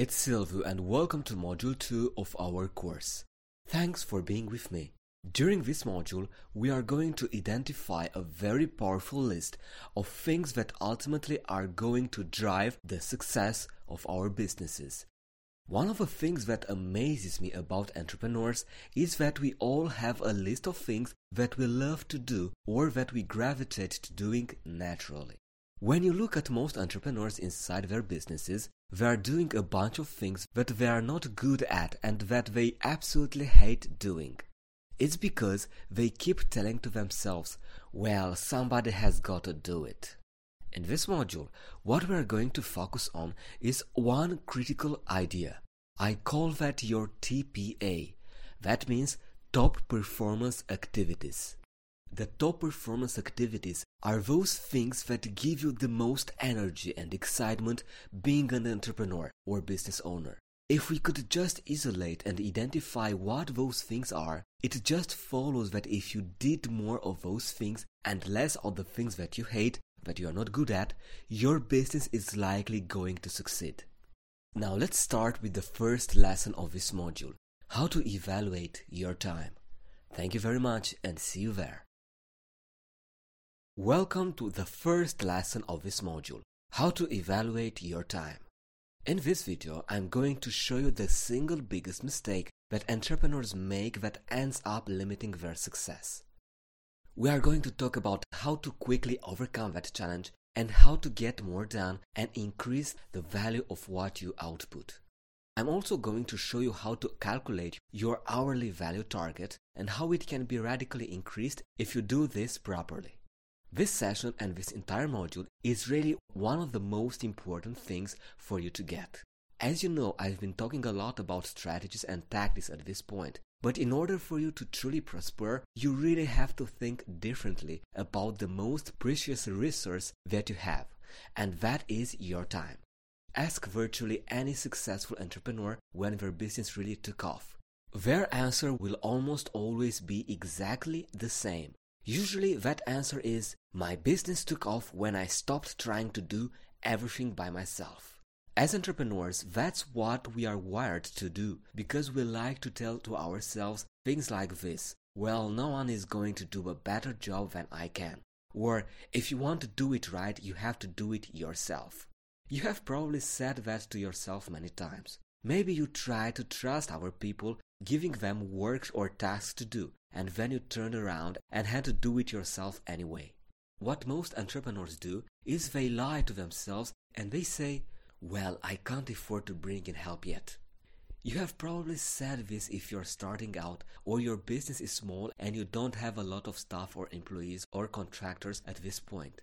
it's Silvu and welcome to module 2 of our course. Thanks for being with me. During this module, we are going to identify a very powerful list of things that ultimately are going to drive the success of our businesses. One of the things that amazes me about entrepreneurs is that we all have a list of things that we love to do or that we gravitate to doing naturally. When you look at most entrepreneurs inside their businesses, they are doing a bunch of things that they are not good at and that they absolutely hate doing. It's because they keep telling to themselves, well, somebody has got to do it. In this module, what we are going to focus on is one critical idea. I call that your TPA. That means top performance activities. The top performance activities are those things that give you the most energy and excitement being an entrepreneur or business owner. If we could just isolate and identify what those things are, it just follows that if you did more of those things and less of the things that you hate, that you are not good at, your business is likely going to succeed. Now let's start with the first lesson of this module how to evaluate your time. Thank you very much and see you there. Welcome to the first lesson of this module, how to evaluate your time. In this video, I'm going to show you the single biggest mistake that entrepreneurs make that ends up limiting their success. We are going to talk about how to quickly overcome that challenge and how to get more done and increase the value of what you output. I'm also going to show you how to calculate your hourly value target and how it can be radically increased if you do this properly. This session and this entire module is really one of the most important things for you to get. As you know, I've been talking a lot about strategies and tactics at this point, but in order for you to truly prosper, you really have to think differently about the most precious resource that you have, and that is your time. Ask virtually any successful entrepreneur when their business really took off. Their answer will almost always be exactly the same. Usually that answer is my business took off when I stopped trying to do everything by myself. As entrepreneurs, that's what we are wired to do because we like to tell to ourselves things like this. Well, no one is going to do a better job than I can. Or, if you want to do it right, you have to do it yourself. You have probably said that to yourself many times. Maybe you try to trust our people, giving them work or tasks to do, and then you turned around and had to do it yourself anyway. What most entrepreneurs do is they lie to themselves and they say, Well, I can't afford to bring in help yet. You have probably said this if you're starting out or your business is small and you don't have a lot of staff or employees or contractors at this point.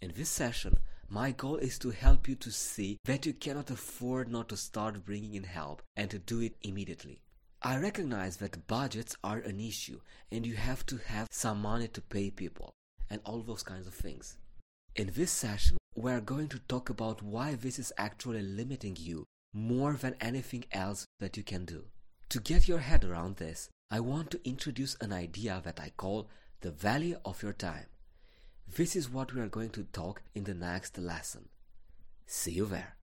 In this session, my goal is to help you to see that you cannot afford not to start bringing in help and to do it immediately. I recognize that budgets are an issue and you have to have some money to pay people and all those kinds of things. In this session, we are going to talk about why this is actually limiting you more than anything else that you can do. To get your head around this, I want to introduce an idea that I call the value of your time. This is what we are going to talk in the next lesson. See you there.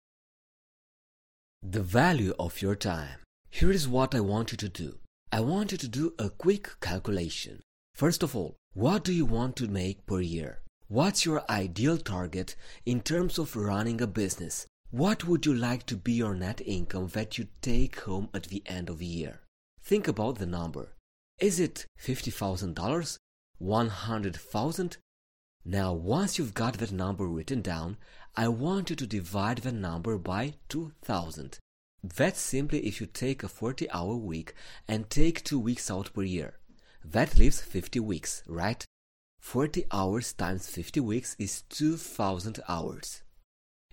The value of your time. Here is what I want you to do. I want you to do a quick calculation. First of all, what do you want to make per year? What's your ideal target in terms of running a business? What would you like to be your net income that you take home at the end of the year? Think about the number. Is it $50,000? 100,000? Now, once you've got that number written down, I want you to divide the number by 2000. That's simply if you take a 40 hour week and take 2 weeks out per year. That leaves 50 weeks, right? 40 hours times 50 weeks is 2000 hours.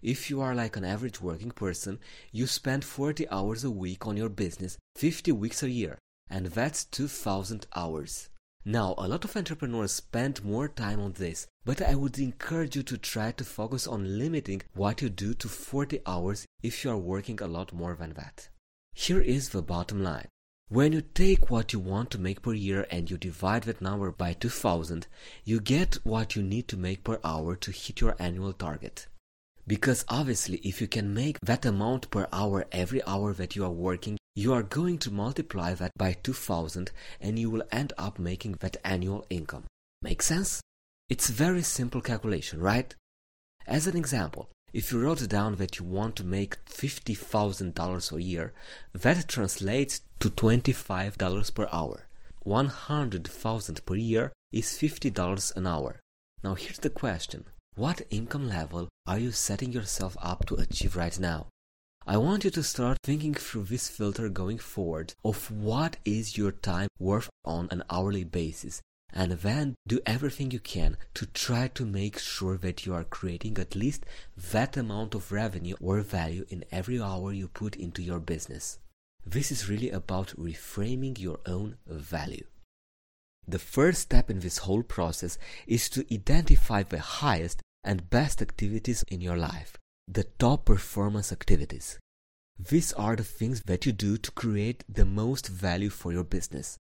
If you are like an average working person, you spend 40 hours a week on your business, 50 weeks a year, and that's 2000 hours. Now, a lot of entrepreneurs spend more time on this, but I would encourage you to try to focus on limiting what you do to 40 hours if you are working a lot more than that. Here is the bottom line. When you take what you want to make per year and you divide that number by 2000, you get what you need to make per hour to hit your annual target. Because obviously, if you can make that amount per hour every hour that you are working, you are going to multiply that by 2000 and you will end up making that annual income. Make sense? It's very simple calculation, right? As an example, if you wrote down that you want to make $50,000 a year, that translates to $25 per hour. 100,000 per year is $50 an hour. Now here's the question. What income level are you setting yourself up to achieve right now? I want you to start thinking through this filter going forward of what is your time worth on an hourly basis and then do everything you can to try to make sure that you are creating at least that amount of revenue or value in every hour you put into your business. This is really about reframing your own value. The first step in this whole process is to identify the highest and best activities in your life, the top performance activities. These are the things that you do to create the most value for your business.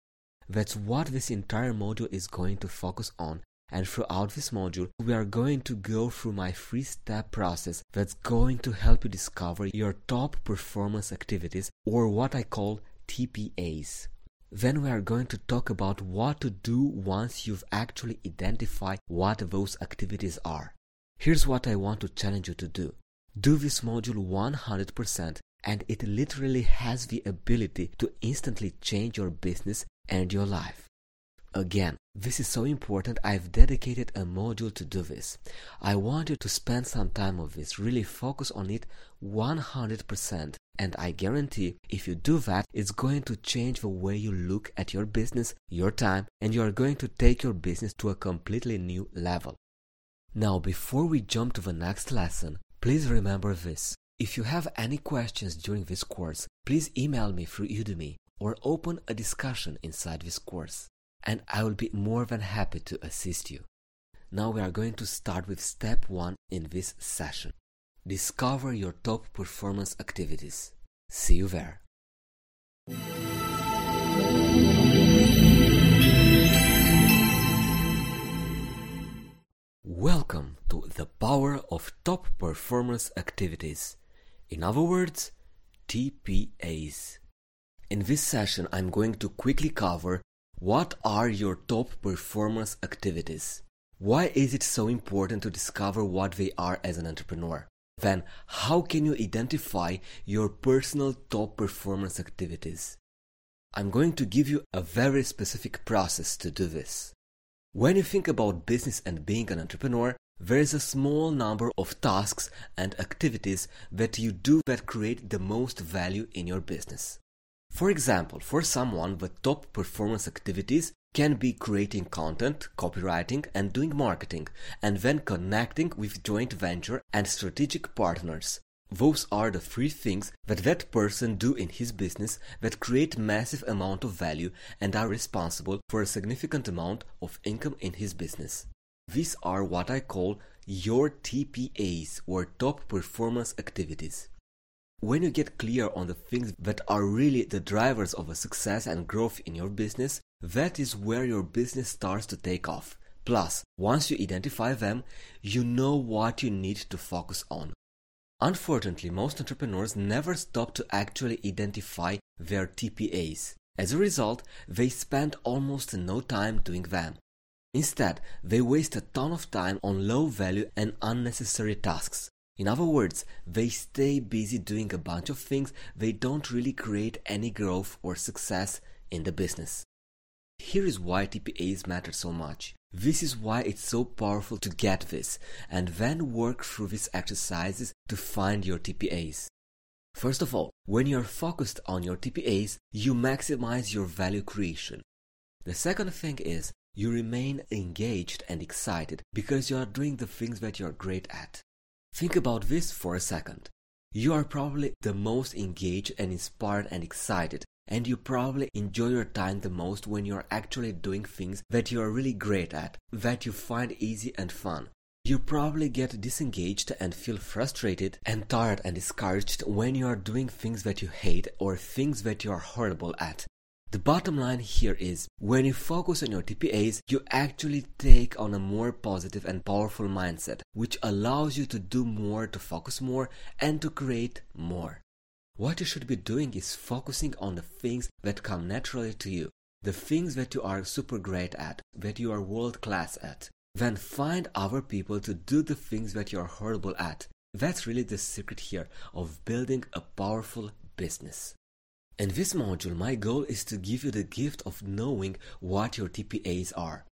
That's what this entire module is going to focus on. And throughout this module, we are going to go through my three step process that's going to help you discover your top performance activities or what I call TPAs. Then we are going to talk about what to do once you've actually identified what those activities are. Here's what I want to challenge you to do. Do this module 100% and it literally has the ability to instantly change your business and your life. Again, this is so important. I've dedicated a module to do this. I want you to spend some time on this, really focus on it 100%. And I guarantee if you do that, it's going to change the way you look at your business, your time, and you are going to take your business to a completely new level. Now, before we jump to the next lesson, please remember this. If you have any questions during this course, please email me through Udemy or open a discussion inside this course, and I will be more than happy to assist you. Now we are going to start with step 1 in this session. Discover your top performance activities. See you there. Welcome to the power of top performance activities. In other words, TPAs. In this session, I'm going to quickly cover what are your top performance activities. Why is it so important to discover what they are as an entrepreneur? Then, how can you identify your personal top performance activities? I'm going to give you a very specific process to do this. When you think about business and being an entrepreneur, there is a small number of tasks and activities that you do that create the most value in your business. For example, for someone, the top performance activities can be creating content, copywriting, and doing marketing, and then connecting with joint venture and strategic partners. Those are the three things that that person do in his business that create massive amount of value and are responsible for a significant amount of income in his business. These are what I call your TPAs or top performance activities. When you get clear on the things that are really the drivers of a success and growth in your business, that is where your business starts to take off. Plus, once you identify them, you know what you need to focus on. Unfortunately, most entrepreneurs never stop to actually identify their TPAs. As a result, they spend almost no time doing them. Instead, they waste a ton of time on low value and unnecessary tasks. In other words, they stay busy doing a bunch of things, they don't really create any growth or success in the business. Here is why TPAs matter so much. This is why it's so powerful to get this and then work through these exercises to find your TPAs. First of all, when you're focused on your TPAs, you maximize your value creation. The second thing is you remain engaged and excited because you are doing the things that you're great at. Think about this for a second. You are probably the most engaged and inspired and excited, and you probably enjoy your time the most when you are actually doing things that you are really great at, that you find easy and fun. You probably get disengaged and feel frustrated and tired and discouraged when you are doing things that you hate or things that you are horrible at. The bottom line here is when you focus on your TPAs, you actually take on a more positive and powerful mindset, which allows you to do more, to focus more, and to create more. What you should be doing is focusing on the things that come naturally to you, the things that you are super great at, that you are world class at. Then find other people to do the things that you are horrible at. That's really the secret here of building a powerful business. In this module, my goal is to give you the gift of knowing what your TPAs are.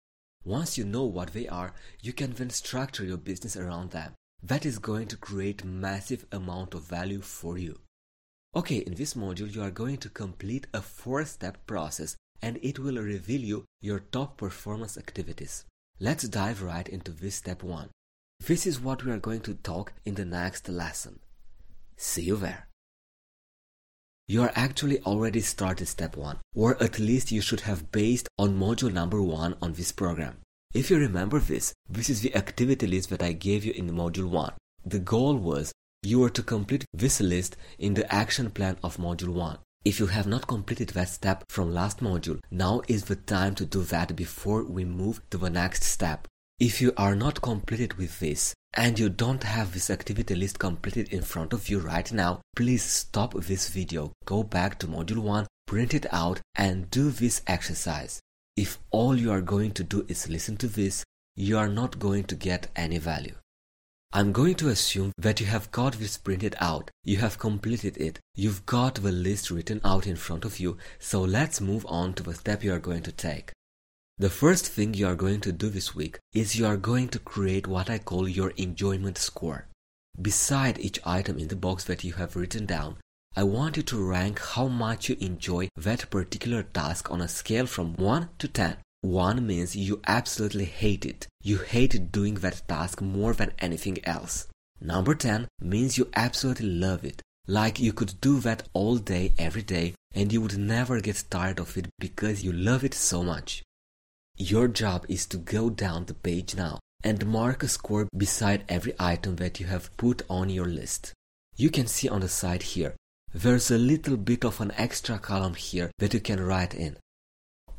Once you know what they are, you can then structure your business around them. That is going to create massive amount of value for you. Okay, in this module, you are going to complete a four-step process and it will reveal you your top performance activities. Let's dive right into this step one. This is what we are going to talk in the next lesson. See you there. You are actually already started step 1, or at least you should have based on module number 1 on this program. If you remember this, this is the activity list that I gave you in module 1. The goal was you were to complete this list in the action plan of module 1. If you have not completed that step from last module, now is the time to do that before we move to the next step. If you are not completed with this, and you don't have this activity list completed in front of you right now, please stop this video, go back to module 1, print it out and do this exercise. If all you are going to do is listen to this, you are not going to get any value. I'm going to assume that you have got this printed out, you have completed it, you've got the list written out in front of you, so let's move on to the step you are going to take. The first thing you are going to do this week is you are going to create what I call your enjoyment score. Beside each item in the box that you have written down, I want you to rank how much you enjoy that particular task on a scale from 1 to 10. 1 means you absolutely hate it. You hate doing that task more than anything else. Number 10 means you absolutely love it. Like you could do that all day, every day, and you would never get tired of it because you love it so much. Your job is to go down the page now and mark a score beside every item that you have put on your list. You can see on the side here, there's a little bit of an extra column here that you can write in.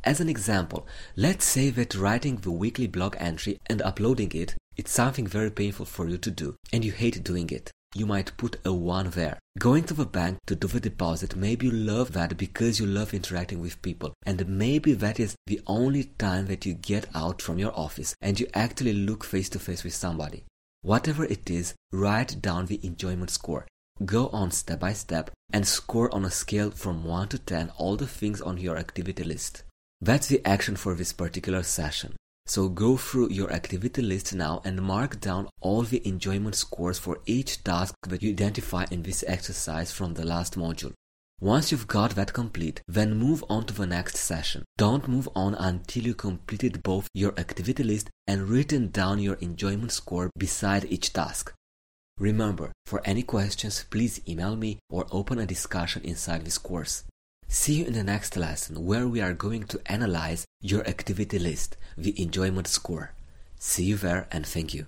As an example, let's say that writing the weekly blog entry and uploading it, it's something very painful for you to do and you hate doing it you might put a 1 there. Going to the bank to do the deposit, maybe you love that because you love interacting with people. And maybe that is the only time that you get out from your office and you actually look face to face with somebody. Whatever it is, write down the enjoyment score. Go on step by step and score on a scale from 1 to 10 all the things on your activity list. That's the action for this particular session. So go through your activity list now and mark down all the enjoyment scores for each task that you identify in this exercise from the last module. Once you've got that complete, then move on to the next session. Don't move on until you completed both your activity list and written down your enjoyment score beside each task. Remember, for any questions, please email me or open a discussion inside this course. See you in the next lesson where we are going to analyze your activity list, the enjoyment score. See you there and thank you.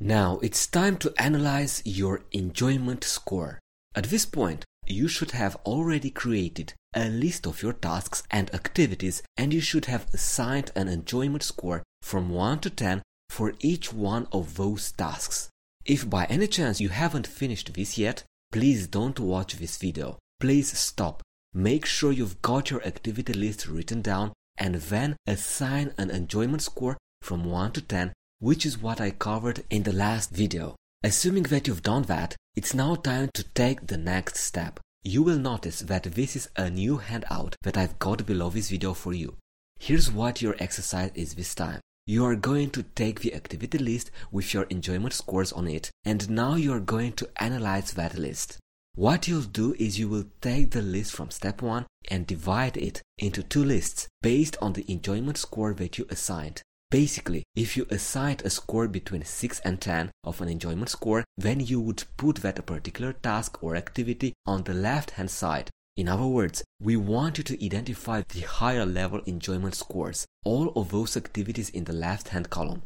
Now it's time to analyze your enjoyment score. At this point, you should have already created a list of your tasks and activities and you should have assigned an enjoyment score from 1 to 10 for each one of those tasks. If by any chance you haven't finished this yet, please don't watch this video please stop. Make sure you've got your activity list written down and then assign an enjoyment score from 1 to 10, which is what I covered in the last video. Assuming that you've done that, it's now time to take the next step. You will notice that this is a new handout that I've got below this video for you. Here's what your exercise is this time. You are going to take the activity list with your enjoyment scores on it, and now you are going to analyze that list. What you'll do is you will take the list from step 1 and divide it into two lists based on the enjoyment score that you assigned. Basically, if you assigned a score between 6 and 10 of an enjoyment score, then you would put that particular task or activity on the left hand side. In other words, we want you to identify the higher level enjoyment scores, all of those activities in the left hand column.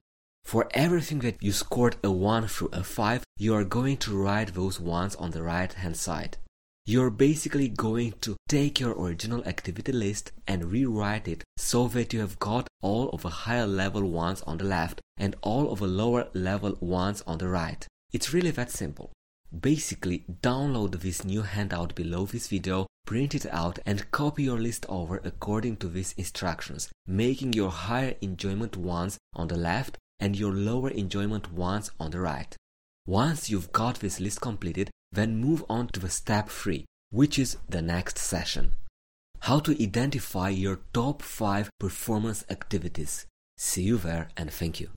For everything that you scored a 1 through a 5, you are going to write those ones on the right hand side. you're basically going to take your original activity list and rewrite it so that you have got all of the higher level ones on the left and all of the lower level ones on the right. It's really that simple. Basically, download this new handout below this video, print it out and copy your list over according to these instructions, making your higher enjoyment ones on the left and your lower enjoyment ones on the right. Once you've got this list completed, then move on to the step 3, which is the next session. How to identify your top 5 performance activities. See you there and thank you.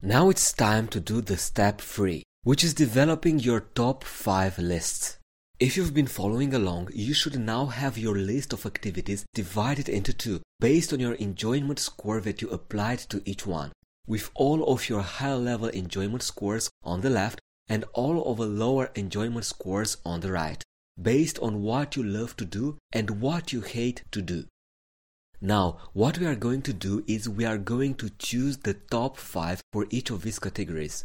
Now it's time to do the step 3, which is developing your top 5 lists. If you've been following along, you should now have your list of activities divided into two based on your enjoyment score that you applied to each one, with all of your higher level enjoyment scores on the left and all of the lower enjoyment scores on the right, based on what you love to do and what you hate to do. Now, what we are going to do is we are going to choose the top 5 for each of these categories.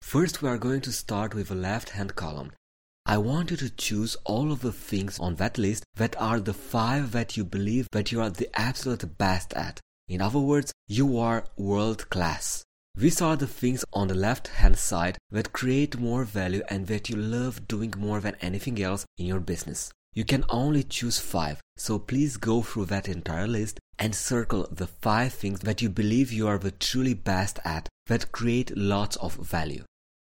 First, we are going to start with the left hand column. I want you to choose all of the things on that list that are the 5 that you believe that you are the absolute best at. In other words, you are world class. These are the things on the left hand side that create more value and that you love doing more than anything else in your business. You can only choose five, so please go through that entire list and circle the five things that you believe you are the truly best at that create lots of value.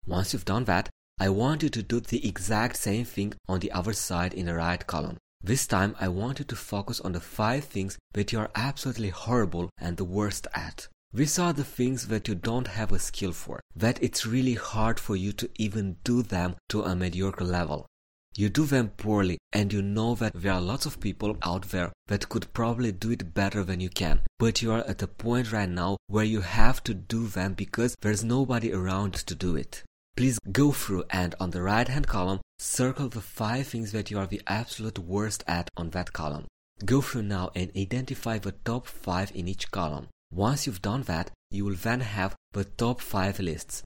Once you've done that, I want you to do the exact same thing on the other side in the right column. This time I want you to focus on the five things that you are absolutely horrible and the worst at. These are the things that you don't have a skill for, that it's really hard for you to even do them to a mediocre level. You do them poorly and you know that there are lots of people out there that could probably do it better than you can. But you are at a point right now where you have to do them because there's nobody around to do it. Please go through and on the right hand column, circle the five things that you are the absolute worst at on that column. Go through now and identify the top five in each column. Once you've done that, you will then have the top five lists.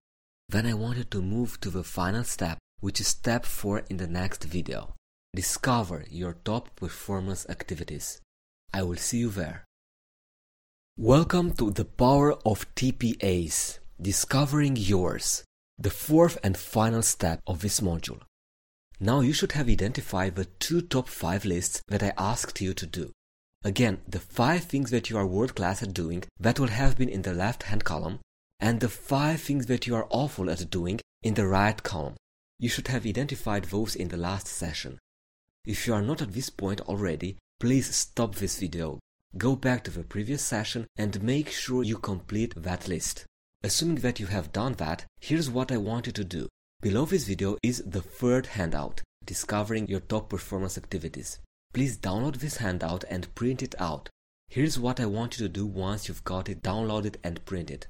Then I want you to move to the final step which is step 4 in the next video. Discover your top performance activities. I will see you there. Welcome to the power of TPAs, discovering yours, the fourth and final step of this module. Now you should have identified the two top 5 lists that I asked you to do. Again, the 5 things that you are world class at doing that will have been in the left hand column, and the 5 things that you are awful at doing in the right column. You should have identified those in the last session. If you are not at this point already, please stop this video, go back to the previous session and make sure you complete that list. Assuming that you have done that, here's what I want you to do. Below this video is the third handout, discovering your top performance activities. Please download this handout and print it out. Here's what I want you to do once you've got it downloaded and printed.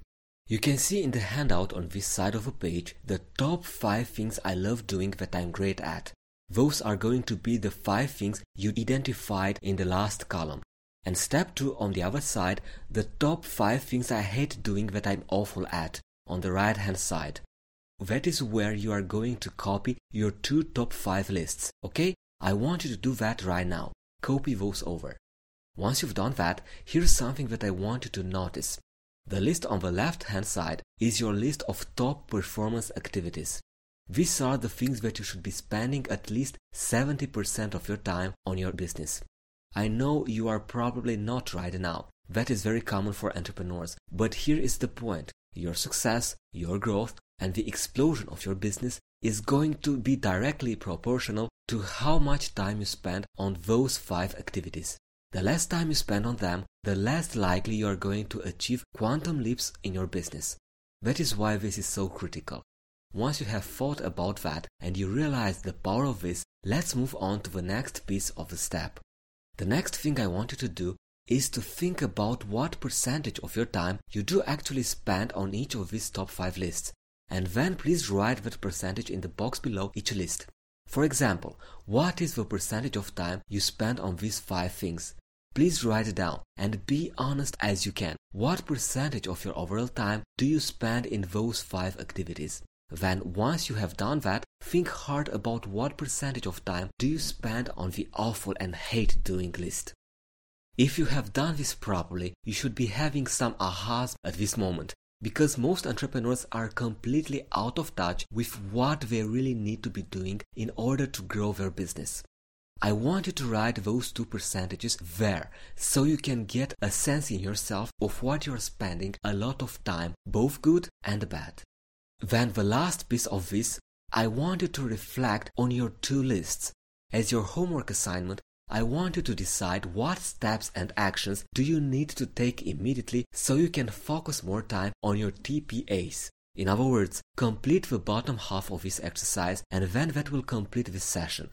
You can see in the handout on this side of the page the top 5 things I love doing that I'm great at. Those are going to be the 5 things you identified in the last column. And step 2 on the other side, the top 5 things I hate doing that I'm awful at, on the right hand side. That is where you are going to copy your two top 5 lists, okay? I want you to do that right now. Copy those over. Once you've done that, here's something that I want you to notice. The list on the left hand side is your list of top performance activities. These are the things that you should be spending at least 70% of your time on your business. I know you are probably not right now. That is very common for entrepreneurs. But here is the point. Your success, your growth, and the explosion of your business is going to be directly proportional to how much time you spend on those five activities. The less time you spend on them, the less likely you are going to achieve quantum leaps in your business. That is why this is so critical. Once you have thought about that and you realize the power of this, let's move on to the next piece of the step. The next thing I want you to do is to think about what percentage of your time you do actually spend on each of these top 5 lists. And then please write that percentage in the box below each list. For example, what is the percentage of time you spend on these 5 things? Please write it down and be honest as you can. What percentage of your overall time do you spend in those five activities? Then once you have done that, think hard about what percentage of time do you spend on the awful and hate doing list. If you have done this properly, you should be having some ahas at this moment because most entrepreneurs are completely out of touch with what they really need to be doing in order to grow their business. I want you to write those two percentages there so you can get a sense in yourself of what you're spending a lot of time, both good and bad. Then the last piece of this, I want you to reflect on your two lists. As your homework assignment, I want you to decide what steps and actions do you need to take immediately so you can focus more time on your TPAs. In other words, complete the bottom half of this exercise and then that will complete this session.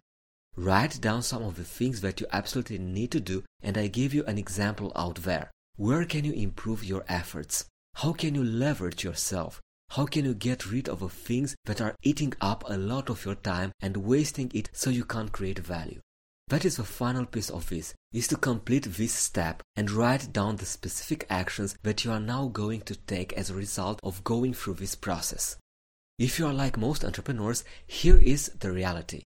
Write down some of the things that you absolutely need to do and I give you an example out there. Where can you improve your efforts? How can you leverage yourself? How can you get rid of things that are eating up a lot of your time and wasting it so you can't create value? That is the final piece of this, is to complete this step and write down the specific actions that you are now going to take as a result of going through this process. If you are like most entrepreneurs, here is the reality.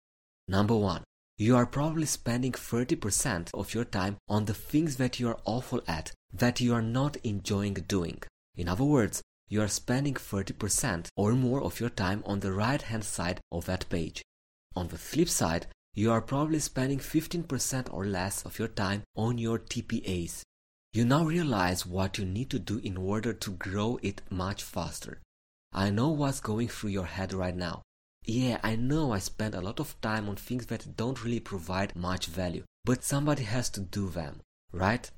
Number one, you are probably spending 30% of your time on the things that you are awful at, that you are not enjoying doing. In other words, you are spending 30% or more of your time on the right hand side of that page. On the flip side, you are probably spending 15% or less of your time on your TPAs. You now realize what you need to do in order to grow it much faster. I know what's going through your head right now. Yeah, I know I spend a lot of time on things that don't really provide much value, but somebody has to do them, right?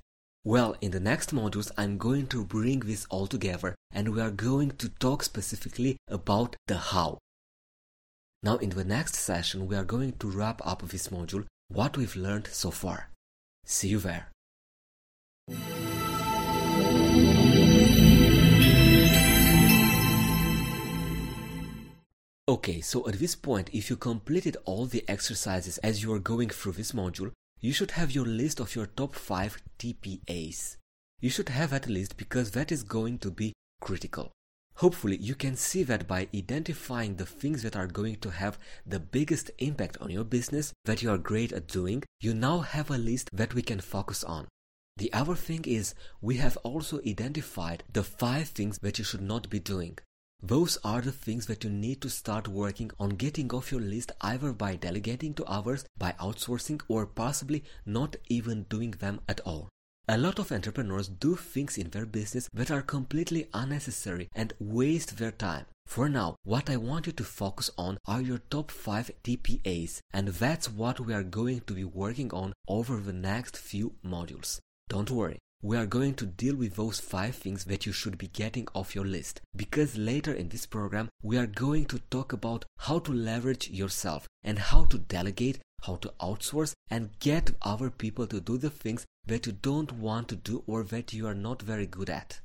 Well, in the next modules, I'm going to bring this all together and we are going to talk specifically about the how. Now, in the next session, we are going to wrap up this module, what we've learned so far. See you there. Okay, so at this point, if you completed all the exercises as you are going through this module, you should have your list of your top 5 TPAs. You should have that list because that is going to be critical. Hopefully, you can see that by identifying the things that are going to have the biggest impact on your business that you are great at doing, you now have a list that we can focus on. The other thing is, we have also identified the five things that you should not be doing. Those are the things that you need to start working on getting off your list either by delegating to others, by outsourcing, or possibly not even doing them at all. A lot of entrepreneurs do things in their business that are completely unnecessary and waste their time. For now, what I want you to focus on are your top 5 TPAs, and that's what we are going to be working on over the next few modules. Don't worry, we are going to deal with those five things that you should be getting off your list. Because later in this program, we are going to talk about how to leverage yourself and how to delegate, how to outsource and get other people to do the things that you don't want to do or that you are not very good at.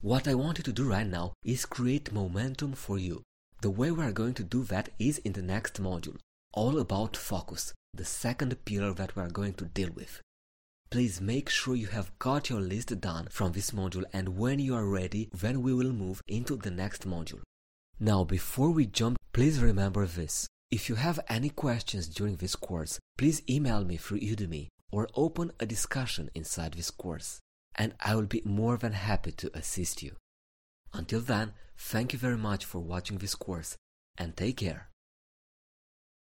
What I want you to do right now is create momentum for you. The way we are going to do that is in the next module, all about focus, the second pillar that we are going to deal with please make sure you have got your list done from this module and when you are ready, then we will move into the next module. Now, before we jump, please remember this. If you have any questions during this course, please email me through Udemy or open a discussion inside this course, and I will be more than happy to assist you. Until then, thank you very much for watching this course and take care.